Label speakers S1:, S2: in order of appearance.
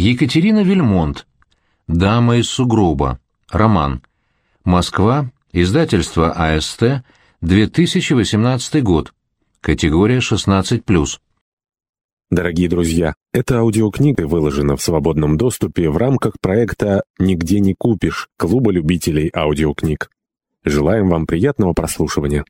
S1: Екатерина Вельмонт. «Дама из сугроба». Роман. Москва. Издательство АСТ. 2018 год. Категория 16+.
S2: Дорогие друзья, эта аудиокнига выложена в свободном доступе в рамках проекта «Нигде не купишь» Клуба любителей аудиокниг. Желаем вам приятного прослушивания.